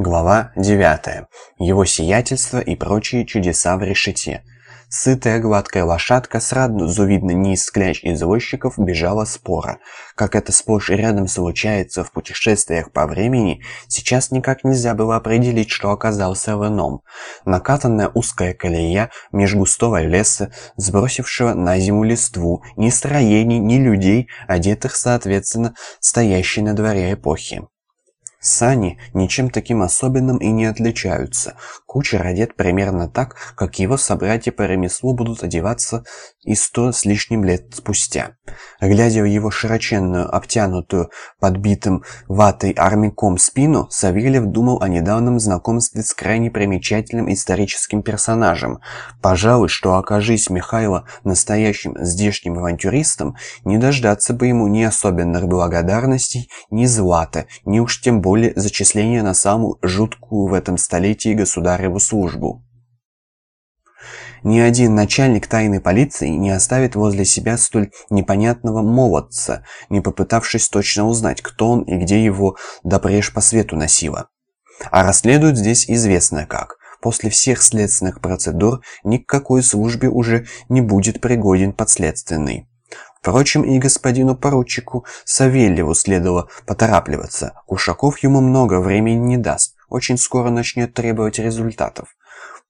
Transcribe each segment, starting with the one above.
Глава 9. Его сиятельство и прочие чудеса в решете. Сытая гладкая лошадка, сразу видно не из скляч извозчиков, бежала спора. Как это сплошь и рядом случается в путешествиях по времени, сейчас никак нельзя было определить, что оказался в ином. Накатанная узкая колея меж густого леса, сбросившего на зиму листву, ни строений, ни людей, одетых соответственно стоящей на дворе эпохи. Сани ничем таким особенным и не отличаются. Кучер одет примерно так, как его собратья по ремеслу будут одеваться и сто с лишним лет спустя. Глядя в его широченную, обтянутую, подбитым ватой армяком спину, Савельев думал о недавнем знакомстве с крайне примечательным историческим персонажем. Пожалуй, что окажись Михайло настоящим здешним авантюристом, не дождаться бы ему ни особенных благодарностей, ни злата, ни уж тем более более зачисления на самую жуткую в этом столетии государеву службу. Ни один начальник тайной полиции не оставит возле себя столь непонятного молодца, не попытавшись точно узнать, кто он и где его допреж по свету носило. А расследуют здесь известно как. После всех следственных процедур ни к какой службе уже не будет пригоден подследственный. Впрочем, и господину поручику Савельеву следовало поторапливаться. Ушаков ему много времени не даст. Очень скоро начнет требовать результатов.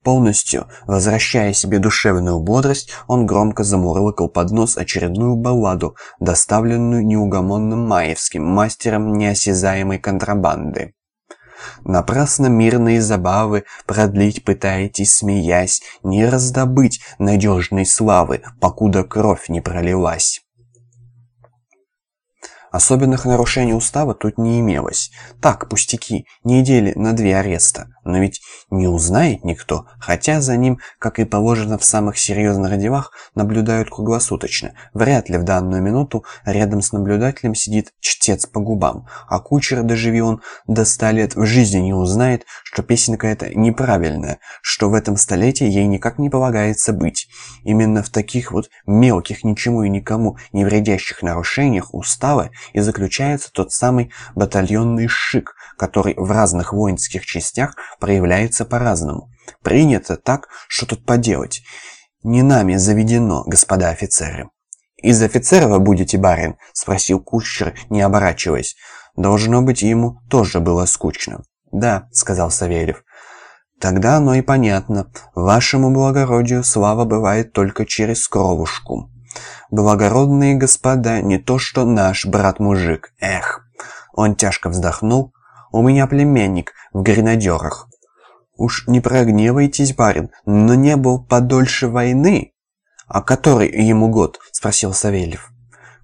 Полностью возвращая себе душевную бодрость, он громко замурлыкал под нос очередную балладу, доставленную неугомонным Маевским, мастером неосязаемой контрабанды. Напрасно мирные забавы продлить пытаетесь, смеясь, не раздобыть надежной славы, покуда кровь не пролилась. Особенных нарушений устава тут не имелось. Так, пустяки, недели на две ареста. Но ведь не узнает никто, хотя за ним, как и положено в самых серьезных делах, наблюдают круглосуточно. Вряд ли в данную минуту рядом с наблюдателем сидит чтец по губам, а кучер, доживи он до ста лет, в жизни не узнает, что песенка эта неправильная, что в этом столетии ей никак не полагается быть. Именно в таких вот мелких, ничему и никому не вредящих нарушениях устава и заключается тот самый батальонный шик, который в разных воинских частях проявляется по-разному. Принято так, что тут поделать. Не нами заведено, господа офицеры. «Из офицеров будете, барин?» – спросил кучер, не оборачиваясь. Должно быть, ему тоже было скучно. «Да», – сказал Савельев. «Тогда оно и понятно. Вашему благородию слава бывает только через кровушку». Благородные господа, не то что наш брат-мужик. Эх. Он тяжко вздохнул. У меня племянник в гренадерах. Уж не прогневайтесь, барин, но не был подольше войны. А который ему год? Спросил Савельев.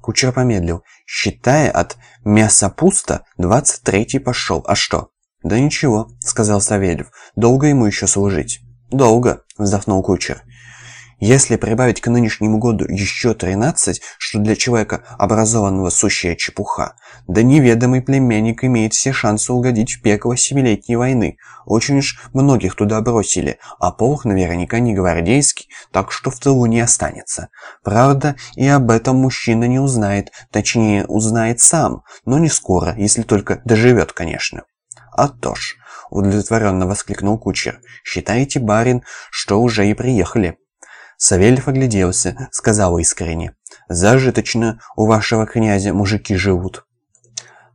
Кучер помедлил. Считая от мяса пусто, двадцать третий пошел. А что? Да ничего, сказал Савельев. Долго ему еще служить? Долго, вздохнул кучер. Если прибавить к нынешнему году еще 13, что для человека образованного сущая чепуха, да неведомый племянник имеет все шансы угодить в пекло Семилетней войны. Очень уж многих туда бросили, а полк наверняка не гвардейский, так что в тылу не останется. Правда, и об этом мужчина не узнает, точнее, узнает сам, но не скоро, если только доживет, конечно. «А то ж», — удовлетворенно воскликнул кучер, — «считайте, барин, что уже и приехали». Савельев огляделся, сказал искренне. «Зажиточно у вашего князя мужики живут».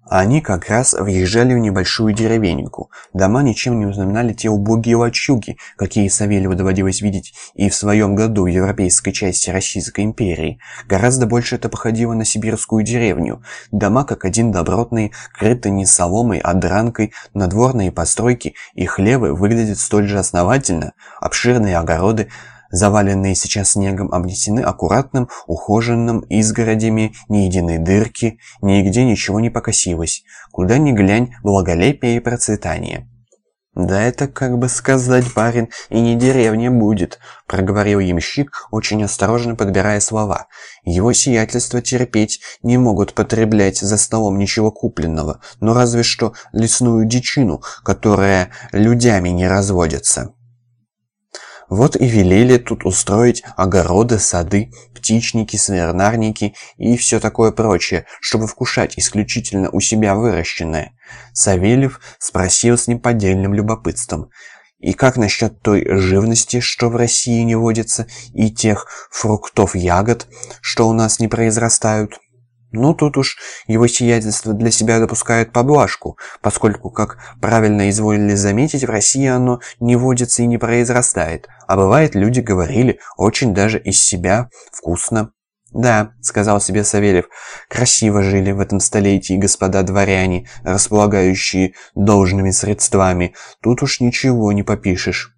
Они как раз въезжали в небольшую деревеньку. Дома ничем не узнаменали те убогие лачуги, какие Савельеву доводилось видеть и в своем году в европейской части Российской империи. Гораздо больше это походило на сибирскую деревню. Дома как один добротные, крыты не соломой, а дранкой, надворные постройки и хлевы выглядят столь же основательно, обширные огороды, заваленные сейчас снегом, обнесены аккуратным, ухоженным изгородями, ни единой дырки, нигде ничего не покосилось. Куда ни глянь, благолепие и процветание. «Да это, как бы сказать, барин, и не деревня будет», — проговорил ямщик, очень осторожно подбирая слова. «Его сиятельство терпеть не могут потреблять за столом ничего купленного, но разве что лесную дичину, которая людями не разводится». Вот и велели тут устроить огороды, сады, птичники, свинарники и все такое прочее, чтобы вкушать исключительно у себя выращенное. Савельев спросил с неподдельным любопытством. И как насчет той живности, что в России не водится, и тех фруктов, ягод, что у нас не произрастают? Ну, тут уж его сиятельство для себя допускает поблажку, поскольку, как правильно изволили заметить, в России оно не водится и не произрастает, а бывает, люди говорили, очень даже из себя вкусно. «Да», — сказал себе Савельев, — «красиво жили в этом столетии господа дворяне, располагающие должными средствами. Тут уж ничего не попишешь».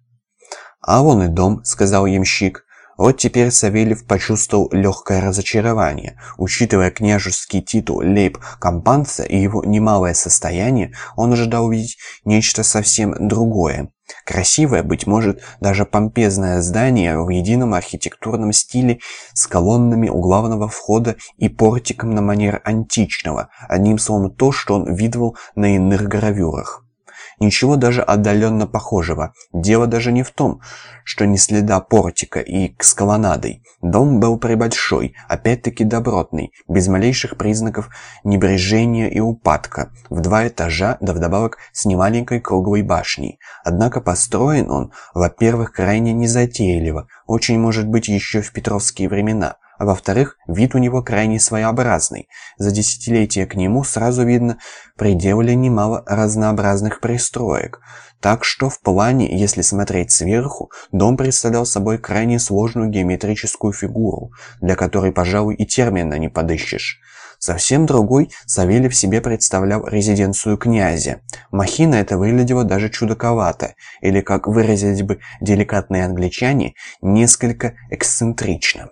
«А вон и дом», — сказал ямщик. Вот теперь Савельев почувствовал легкое разочарование. Учитывая княжеский титул лейб-компанца и его немалое состояние, он ожидал увидеть нечто совсем другое. Красивое, быть может, даже помпезное здание в едином архитектурном стиле с колоннами у главного входа и портиком на манер античного, одним словом то, что он видывал на иных гравюрах. Ничего даже отдаленно похожего. Дело даже не в том, что ни следа портика и с колоннадой. Дом был прибольшой, опять-таки добротный, без малейших признаков небрежения и упадка, в два этажа, да вдобавок с немаленькой круглой башней. Однако построен он, во-первых, крайне незатейливо, очень может быть еще в петровские времена, а во-вторых, вид у него крайне своеобразный. За десятилетия к нему сразу видно приделали немало разнообразных пристроек. Так что в плане, если смотреть сверху, дом представлял собой крайне сложную геометрическую фигуру, для которой, пожалуй, и термина не подыщешь. Совсем другой Савельев себе представлял резиденцию князя. Махина это выглядела даже чудаковато, или, как выразились бы деликатные англичане, несколько эксцентрично.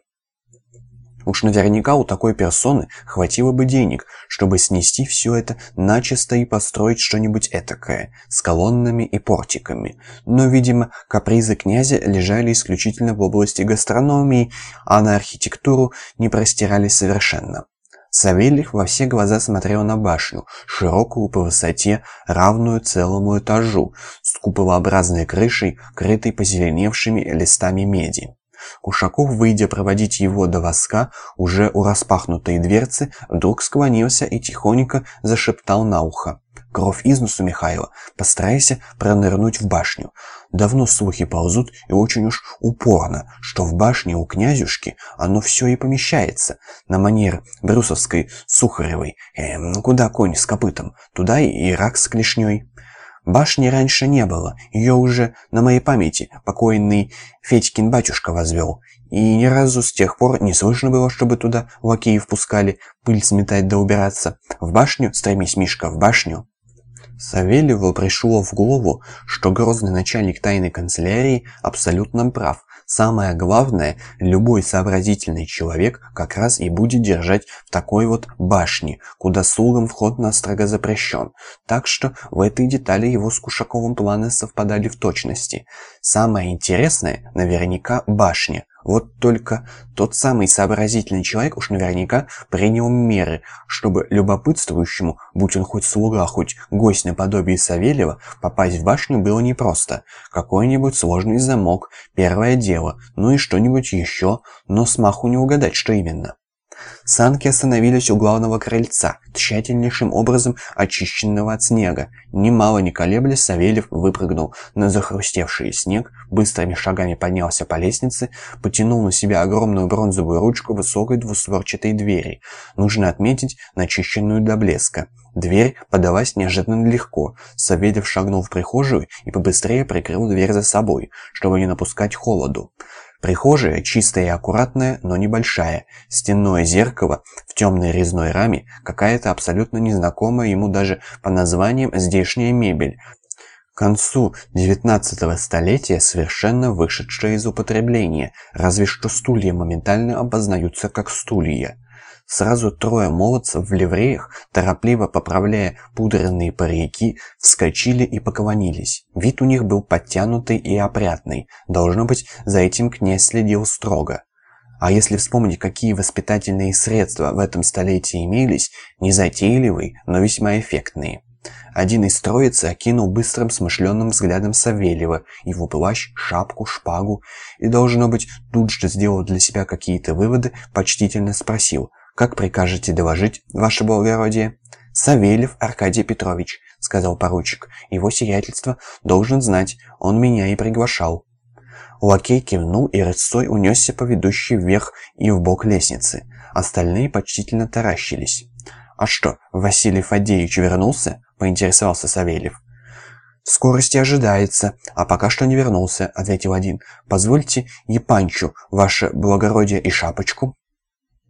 Уж наверняка у такой персоны хватило бы денег, чтобы снести все это начисто и построить что-нибудь этакое, с колоннами и портиками. Но, видимо, капризы князя лежали исключительно в области гастрономии, а на архитектуру не простирались совершенно. Савельев во все глаза смотрел на башню, широкую по высоте, равную целому этажу, с куполообразной крышей, крытой позеленевшими листами меди. Кушаков, выйдя проводить его до воска, уже у распахнутой дверцы, вдруг склонился и тихонько зашептал на ухо. «Кровь из носу, Михайло, постарайся пронырнуть в башню. Давно слухи ползут и очень уж упорно, что в башне у князюшки оно все и помещается, на манер брюсовской Сухаревой. Ну куда конь с копытом? Туда и рак с клешней». Башни раньше не было, ее уже на моей памяти покойный Федькин батюшка возвел. И ни разу с тех пор не слышно было, чтобы туда лакеи впускали пыль сметать да убираться. В башню, стремись, Мишка, в башню. Савельеву пришло в голову, что грозный начальник тайной канцелярии абсолютно прав. Самое главное, любой сообразительный человек как раз и будет держать в такой вот башне, куда слугам вход настрого запрещен. Так что в этой детали его с Кушаковым планы совпадали в точности. Самое интересное, наверняка, башня. Вот только тот самый сообразительный человек уж наверняка принял меры, чтобы любопытствующему, будь он хоть слуга, хоть гость наподобие Савельева, попасть в башню было непросто. Какой-нибудь сложный замок, первое дело, ну и что-нибудь еще, но смаху не угадать, что именно. Санки остановились у главного крыльца, тщательнейшим образом очищенного от снега. Немало не колеблясь, Савельев выпрыгнул на захрустевший снег, быстрыми шагами поднялся по лестнице, потянул на себя огромную бронзовую ручку высокой двустворчатой двери. Нужно отметить начищенную до блеска. Дверь подалась неожиданно легко. Савельев шагнул в прихожую и побыстрее прикрыл дверь за собой, чтобы не напускать холоду. Прихожая чистая и аккуратная, но небольшая. Стенное зеркало в темной резной раме, какая-то абсолютно незнакомая ему даже по названиям здешняя мебель. К концу 19 столетия совершенно вышедшая из употребления, разве что стулья моментально обознаются как стулья. Сразу трое молодцев в ливреях, торопливо поправляя пудренные парики, вскочили и поклонились. Вид у них был подтянутый и опрятный. Должно быть, за этим князь следил строго. А если вспомнить, какие воспитательные средства в этом столетии имелись, незатейливые, но весьма эффектные. Один из троицы окинул быстрым смышленным взглядом Савельева, его плащ, шапку, шпагу, и, должно быть, тут же сделал для себя какие-то выводы, почтительно спросил, «Как прикажете доложить, ваше благородие?» «Савельев Аркадий Петрович», — сказал поручик, «его сиятельство должен знать, он меня и приглашал». Лакей кивнул и рысцой унесся по ведущей вверх и в бок лестницы. Остальные почтительно таращились. «А что, Василий Фадеевич вернулся?» — поинтересовался Савельев. «В скорости ожидается, а пока что не вернулся», — ответил один. «Позвольте Епанчу, ваше благородие, и шапочку».